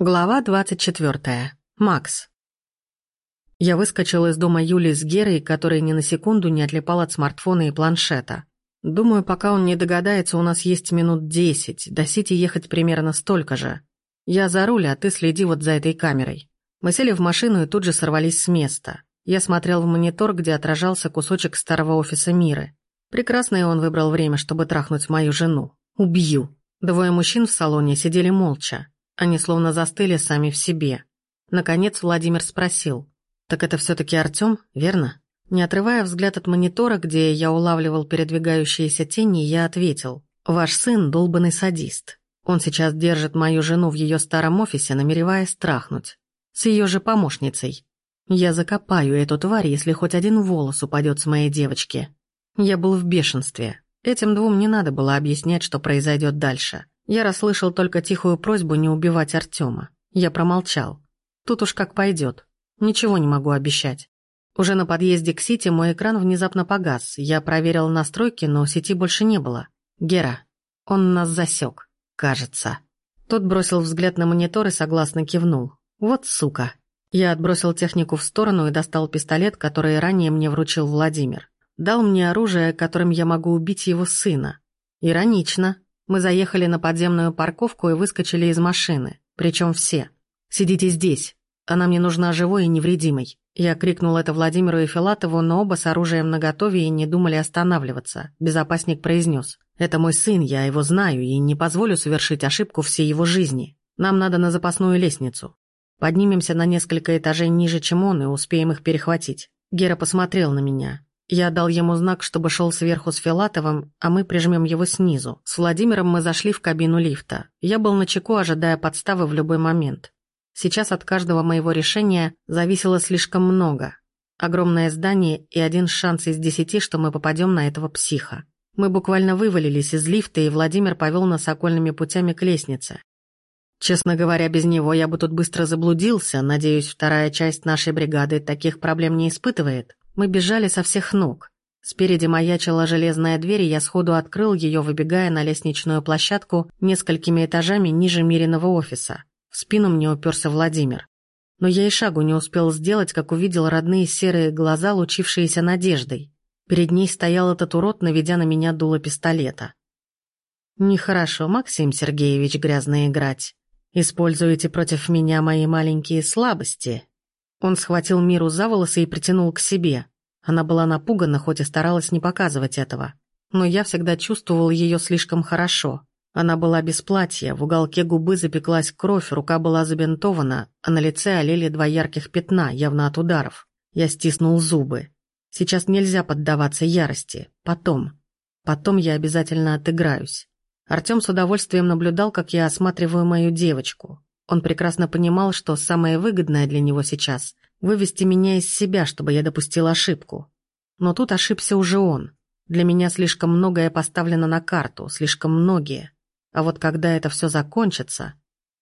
Глава 24. Макс. Я выскочил из дома Юли с Герой, который ни на секунду не отлипал от смартфона и планшета. Думаю, пока он не догадается, у нас есть минут десять, до Сити ехать примерно столько же. Я за руль, а ты следи вот за этой камерой. Мы сели в машину и тут же сорвались с места. Я смотрел в монитор, где отражался кусочек старого офиса Миры. Прекрасное он выбрал время, чтобы трахнуть мою жену. Убью. Двое мужчин в салоне сидели молча. Они словно застыли сами в себе. Наконец Владимир спросил. «Так это все таки Артём, верно?» Не отрывая взгляд от монитора, где я улавливал передвигающиеся тени, я ответил. «Ваш сын – долбанный садист. Он сейчас держит мою жену в ее старом офисе, намереваясь страхнуть. С ее же помощницей. Я закопаю эту тварь, если хоть один волос упадет с моей девочки». Я был в бешенстве. Этим двум не надо было объяснять, что произойдет дальше. Я расслышал только тихую просьбу не убивать Артема. Я промолчал. Тут уж как пойдет. Ничего не могу обещать. Уже на подъезде к Сити мой экран внезапно погас. Я проверил настройки, но сети больше не было. Гера. Он нас засек. Кажется. Тот бросил взгляд на монитор и согласно кивнул. Вот сука. Я отбросил технику в сторону и достал пистолет, который ранее мне вручил Владимир. Дал мне оружие, которым я могу убить его сына. Иронично. Мы заехали на подземную парковку и выскочили из машины. Причем все. «Сидите здесь. Она мне нужна живой и невредимой». Я крикнул это Владимиру и Филатову, но оба с оружием наготове и не думали останавливаться. Безопасник произнес. «Это мой сын, я его знаю и не позволю совершить ошибку всей его жизни. Нам надо на запасную лестницу. Поднимемся на несколько этажей ниже, чем он, и успеем их перехватить». Гера посмотрел на меня. Я дал ему знак, чтобы шел сверху с Филатовым, а мы прижмем его снизу. С Владимиром мы зашли в кабину лифта. Я был на чеку, ожидая подставы в любой момент. Сейчас от каждого моего решения зависело слишком много. Огромное здание и один шанс из десяти, что мы попадем на этого психа. Мы буквально вывалились из лифта, и Владимир повел нас окольными путями к лестнице. Честно говоря, без него я бы тут быстро заблудился. Надеюсь, вторая часть нашей бригады таких проблем не испытывает. Мы бежали со всех ног. Спереди маячила железная дверь, и я сходу открыл ее, выбегая на лестничную площадку несколькими этажами ниже Мириного офиса. В спину мне уперся Владимир. Но я и шагу не успел сделать, как увидел родные серые глаза, лучившиеся надеждой. Перед ней стоял этот урод, наведя на меня дуло пистолета. «Нехорошо, Максим Сергеевич, грязно играть. Используете против меня мои маленькие слабости, он схватил Миру за волосы и притянул к себе. Она была напугана, хоть и старалась не показывать этого. Но я всегда чувствовал ее слишком хорошо. Она была без платья, в уголке губы запеклась кровь, рука была забинтована, а на лице олели два ярких пятна, явно от ударов. Я стиснул зубы. Сейчас нельзя поддаваться ярости. Потом. Потом я обязательно отыграюсь. Артем с удовольствием наблюдал, как я осматриваю мою девочку. Он прекрасно понимал, что самое выгодное для него сейчас — вывести меня из себя, чтобы я допустил ошибку. Но тут ошибся уже он. Для меня слишком многое поставлено на карту, слишком многие. А вот когда это все закончится,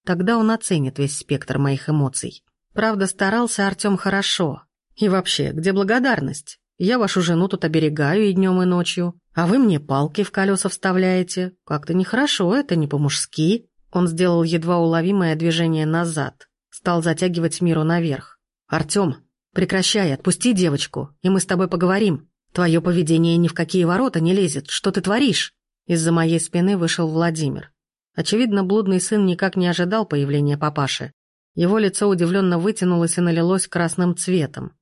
тогда он оценит весь спектр моих эмоций. Правда, старался Артем хорошо. И вообще, где благодарность? Я вашу жену тут оберегаю и днем, и ночью, а вы мне палки в колеса вставляете. Как-то нехорошо, это не по-мужски. Он сделал едва уловимое движение назад, стал затягивать Миру наверх. «Артём, прекращай, отпусти девочку, и мы с тобой поговорим. Твое поведение ни в какие ворота не лезет. Что ты творишь?» Из-за моей спины вышел Владимир. Очевидно, блудный сын никак не ожидал появления папаши. Его лицо удивленно вытянулось и налилось красным цветом.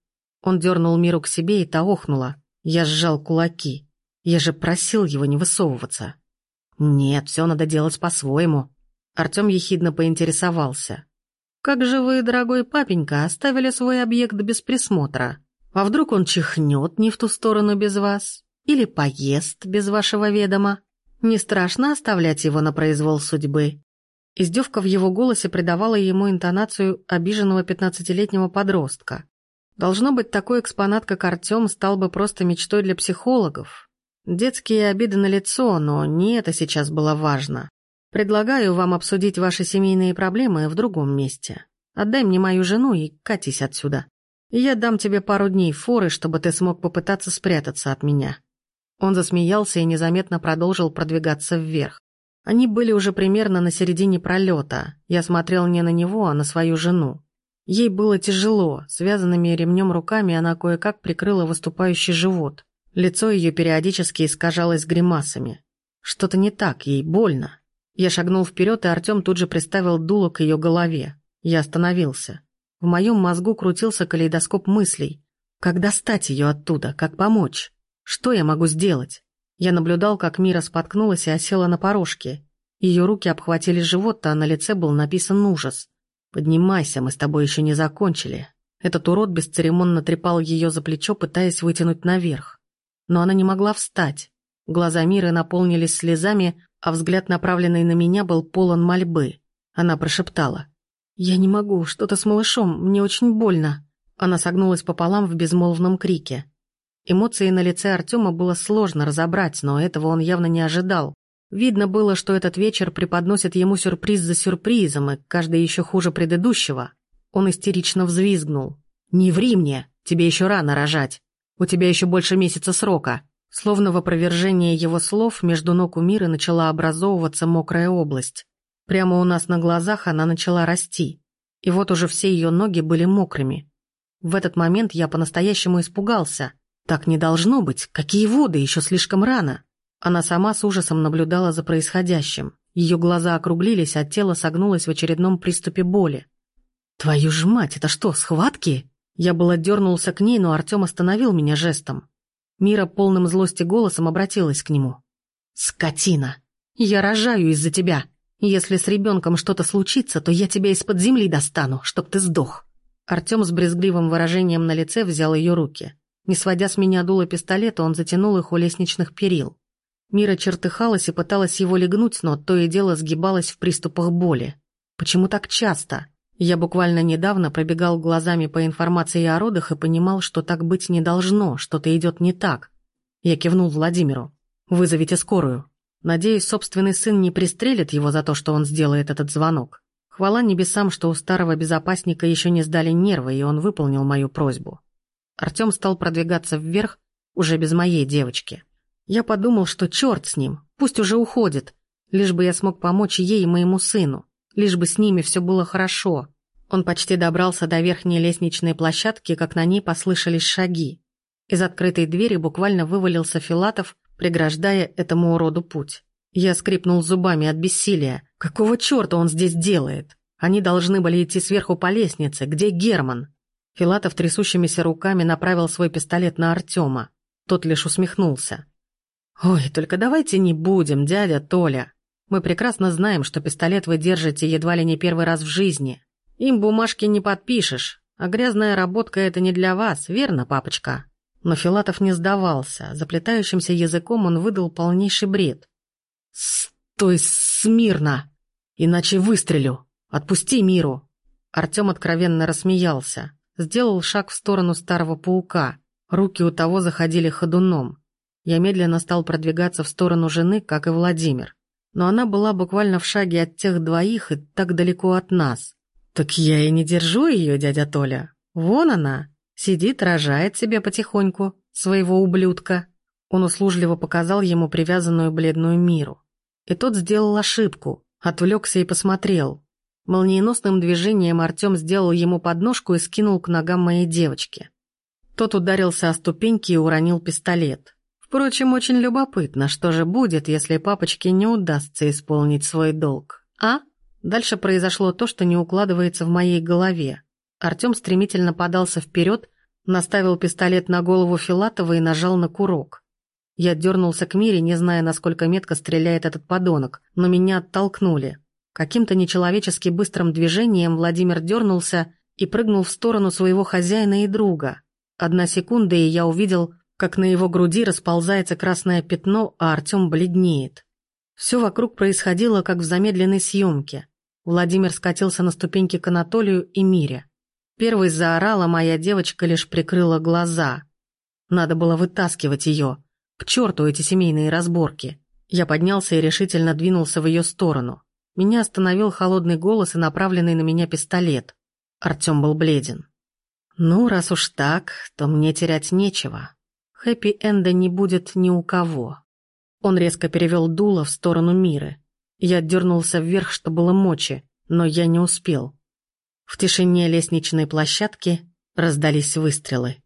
Он дернул Миру к себе и та охнула. Я сжал кулаки. Я же просил его не высовываться. Нет, все надо делать по-своему. Артем ехидно поинтересовался. «Как же вы, дорогой папенька, оставили свой объект без присмотра? А вдруг он чихнет не в ту сторону без вас? Или поест без вашего ведома? Не страшно оставлять его на произвол судьбы?» Издевка в его голосе придавала ему интонацию обиженного пятнадцатилетнего подростка. Должно быть, такой экспонат, как Артем, стал бы просто мечтой для психологов. Детские обиды на лицо, но не это сейчас было важно. Предлагаю вам обсудить ваши семейные проблемы в другом месте. Отдай мне мою жену и катись отсюда. Я дам тебе пару дней форы, чтобы ты смог попытаться спрятаться от меня». Он засмеялся и незаметно продолжил продвигаться вверх. Они были уже примерно на середине пролета. Я смотрел не на него, а на свою жену. Ей было тяжело, связанными ремнем руками она кое-как прикрыла выступающий живот. Лицо ее периодически искажалось гримасами. Что-то не так, ей больно. Я шагнул вперед, и Артем тут же приставил дуло к ее голове. Я остановился. В моем мозгу крутился калейдоскоп мыслей. Как достать ее оттуда? Как помочь? Что я могу сделать? Я наблюдал, как Мира споткнулась и осела на порожке. Ее руки обхватили живот, а на лице был написан ужас. «Поднимайся, мы с тобой еще не закончили». Этот урод бесцеремонно трепал ее за плечо, пытаясь вытянуть наверх. Но она не могла встать. Глаза Миры наполнились слезами, а взгляд, направленный на меня, был полон мольбы. Она прошептала. «Я не могу, что-то с малышом, мне очень больно». Она согнулась пополам в безмолвном крике. Эмоции на лице Артема было сложно разобрать, но этого он явно не ожидал. Видно было, что этот вечер преподносит ему сюрприз за сюрпризом, и каждый еще хуже предыдущего. Он истерично взвизгнул. «Не ври мне! Тебе еще рано рожать! У тебя еще больше месяца срока!» Словно в опровержение его слов между ног у Миры начала образовываться мокрая область. Прямо у нас на глазах она начала расти. И вот уже все ее ноги были мокрыми. В этот момент я по-настоящему испугался – так не должно быть. Какие воды, еще слишком рано. Она сама с ужасом наблюдала за происходящим. Ее глаза округлились, а тело согнулось в очередном приступе боли. «Твою ж мать, это что, схватки?» Я было дернулся к ней, но Артем остановил меня жестом. Мира полным злости голосом обратилась к нему. «Скотина! Я рожаю из-за тебя. Если с ребенком что-то случится, то я тебя из-под земли достану, чтоб ты сдох». Артем с брезгливым выражением на лице взял ее руки. Не сводя с меня дуло пистолета, он затянул их у лестничных перил. Мира чертыхалась и пыталась его легнуть, но то и дело сгибалась в приступах боли. Почему так часто? Я буквально недавно пробегал глазами по информации о родах и понимал, что так быть не должно, что-то идет не так. Я кивнул Владимиру. «Вызовите скорую. Надеюсь, собственный сын не пристрелит его за то, что он сделает этот звонок. Хвала небесам, что у старого безопасника еще не сдали нервы, и он выполнил мою просьбу. Артем стал продвигаться вверх уже без моей девочки. Я подумал, что черт с ним, пусть уже уходит, лишь бы я смог помочь ей и моему сыну, лишь бы с ними все было хорошо. Он почти добрался до верхней лестничной площадки, как на ней послышались шаги. Из открытой двери буквально вывалился Филатов, преграждая этому уроду путь. Я скрипнул зубами от бессилия. Какого черта он здесь делает? Они должны были идти сверху по лестнице. Где Герман? Филатов трясущимися руками направил свой пистолет на Артема. Тот лишь усмехнулся. «Ой, только давайте не будем, дядя Толя. Мы прекрасно знаем, что пистолет вы держите едва ли не первый раз в жизни. Им бумажки не подпишешь, а грязная работка — это не для вас, верно, папочка?» Но Филатов не сдавался. Заплетающимся языком он выдал полнейший бред. «Стой смирно! Иначе выстрелю! Отпусти миру!» Артем откровенно рассмеялся. Сделал шаг в сторону старого паука. Руки у того заходили ходуном. Я медленно стал продвигаться в сторону жены, как и Владимир. Но она была буквально в шаге от тех двоих и так далеко от нас. Так я и не держу ее, дядя Толя. Вон она, сидит, рожает себе потихоньку, своего ублюдка. Он услужливо показал ему привязанную бледную миру. И тот сделал ошибку, отвлекся и посмотрел. Молниеносным движением Артем сделал ему подножку и скинул к ногам моей девочки. Тот ударился о ступеньки и уронил пистолет. Впрочем, очень любопытно, что же будет, если папочке не удастся исполнить свой долг. А? Дальше произошло то, что не укладывается в моей голове. Артем стремительно подался вперед, наставил пистолет на голову Филатова и нажал на курок. Я дернулся к Мире, не зная, насколько метко стреляет этот подонок, но меня оттолкнули. Каким-то нечеловечески быстрым движением Владимир дернулся и прыгнул в сторону своего хозяина и друга. Одна секунда, и я увидел, как на его груди расползается красное пятно, а Артем бледнеет. Все вокруг происходило, как в замедленной съемке. Владимир скатился на ступеньки к Анатолию и Мире. Первой заорала моя девочка, лишь прикрыла глаза. Надо было вытаскивать ее. К черту эти семейные разборки. Я поднялся и решительно двинулся в ее сторону. Меня остановил холодный голос и направленный на меня пистолет. Артем был бледен. «Ну, раз уж так, то мне терять нечего. Хэппи-энда не будет ни у кого». Он резко перевел дуло в сторону Миры. Я дернулся вверх, что было мочи, но я не успел. В тишине лестничной площадки раздались выстрелы.